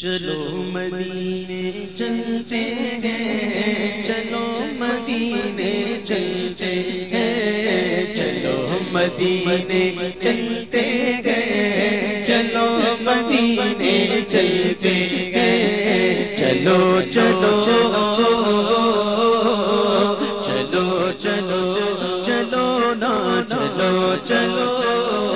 چلو مدینے چلتے ہیں، چلو مدینے چلتے ہیں، چلو مدینے چلتے گئے چلو مدینے چلتے گئے چلو چلو چلو چلو چلو نا، چلو چلو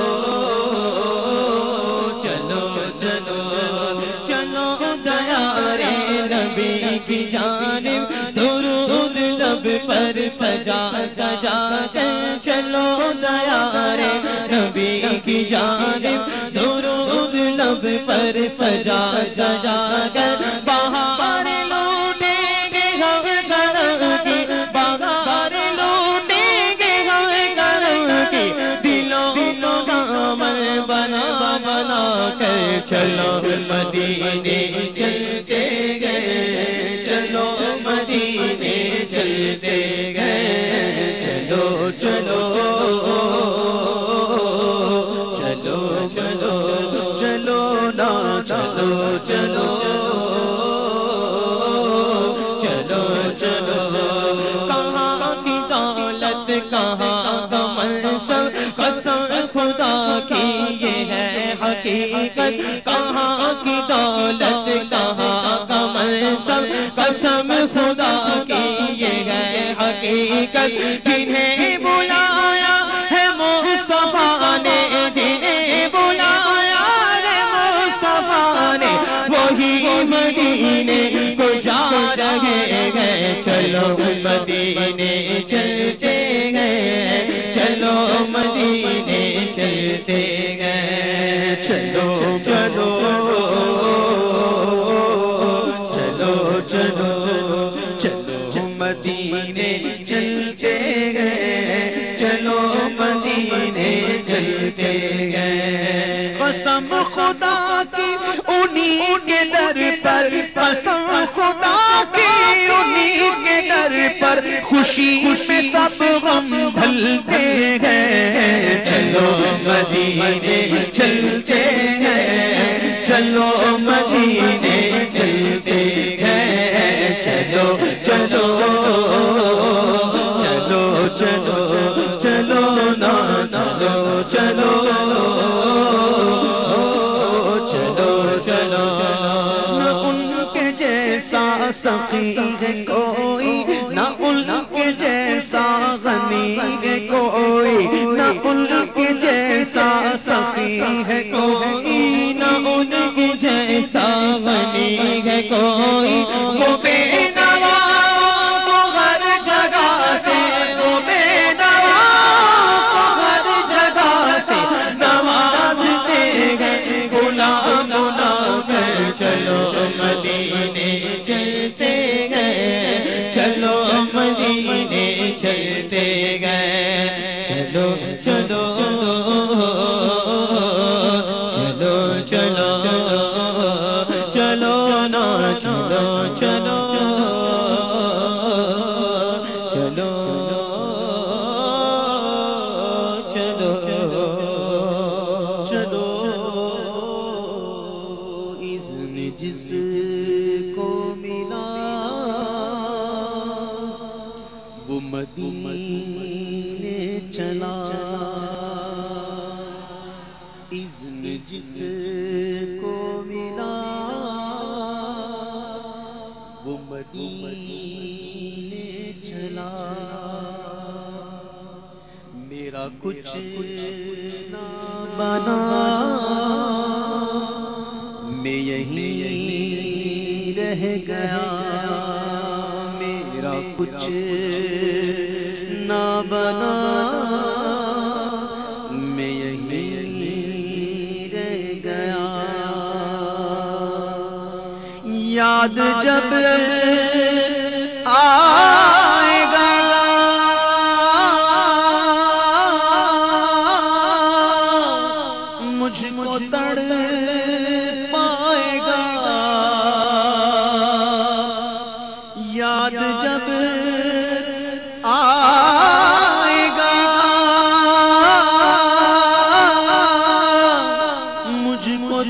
گیا رے نبی کی جانب درود لب پر سجا سجا کر چلو دیا رے نبی کی جانب درود لب پر سجا سجا کر۔ بہار لوٹیں چلو مدینے چلتے گئے چلو مدینے چلتے گئے چلو چلو چلو چلو چلو نا چلو چلو چلو چلو کہاں کی دولت کہاں قسم خدا کی یہ ہے حقیقت جنہیں بلایا ہے مصطفیٰ نے، جنہیں بلایا ہے مصطفیٰ نے۔ وہی مدینے کو جا رہے گئے چلو مدینے چلتے گئے چلو مدینے چلتے گئے چلو چلو قسم خدا کی انہیں کے در پر قسم خدا کی انہیں کے در پر خوشی میں سب غم بھلتے گئے چلو مدینے چلتے ہیں۔ جیسا کوئی، نہ ان کے جیسا غنی ہے کوئی، نہ ان کے جیسا سخی ہے کوئی، نہ ان کے جیسا غنی ہے کوئی۔ وہ بے نوا مدینے چلتے گئے۔ چلو چلو چلو چلو چلو نا، چلو چلو چلو چلو چلو۔ جس کو ملا مدینے چلا۔ اذن جس کو ملا، وہ مدینے چلا۔ میرا کچھ نہ بنا، میں یہیں رہ گیا۔ کچھ نہ بنا۔ میں یہیں رہ گیا۔ یاد جب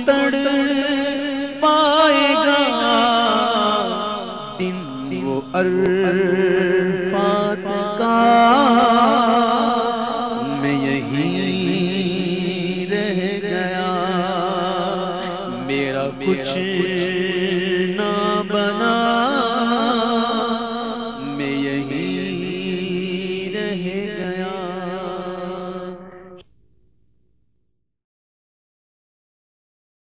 تڑ پائے گا۔ دن وہ ار